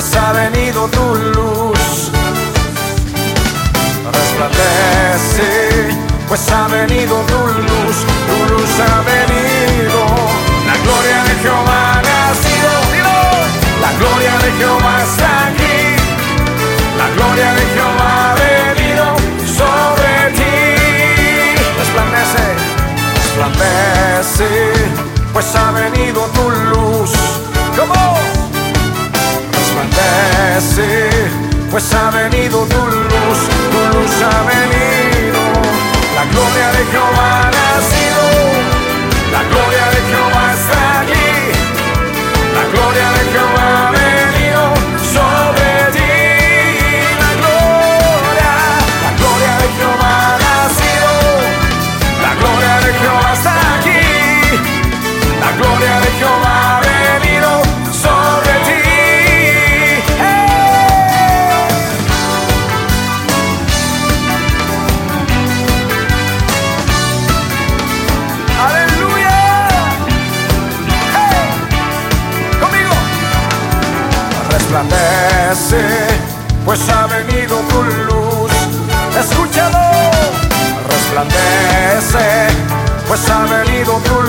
Pues ha venido tu luz. Resplandece, pues ha venido tu luz, tu luz ha venido. La gloria de Jehová ha nacido, la gloria de Jehová está aquí. La gloria de Jehová ha venido sobre ti. Resplandece, resplandece, pues ha venido tu luz. ¿Cómo? Pues ha venido tu Resplandece, pues ha venido tu luz. Escúchalo. Resplandece, pues ha venido tu luz.